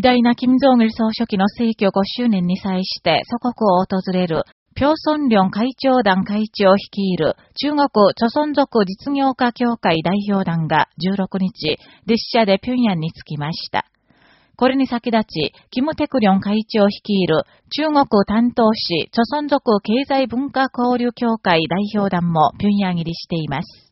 偉大な金正義総書記の逝去5周年に際して祖国を訪れる、平村領会長団会長を率いる中国著存族実業家協会代表団が16日、列車で平壌に着きました。これに先立ち、キム・テクリョン会長率いる中国担当市、著存族経済文化交流協会代表団も平壌入りしています。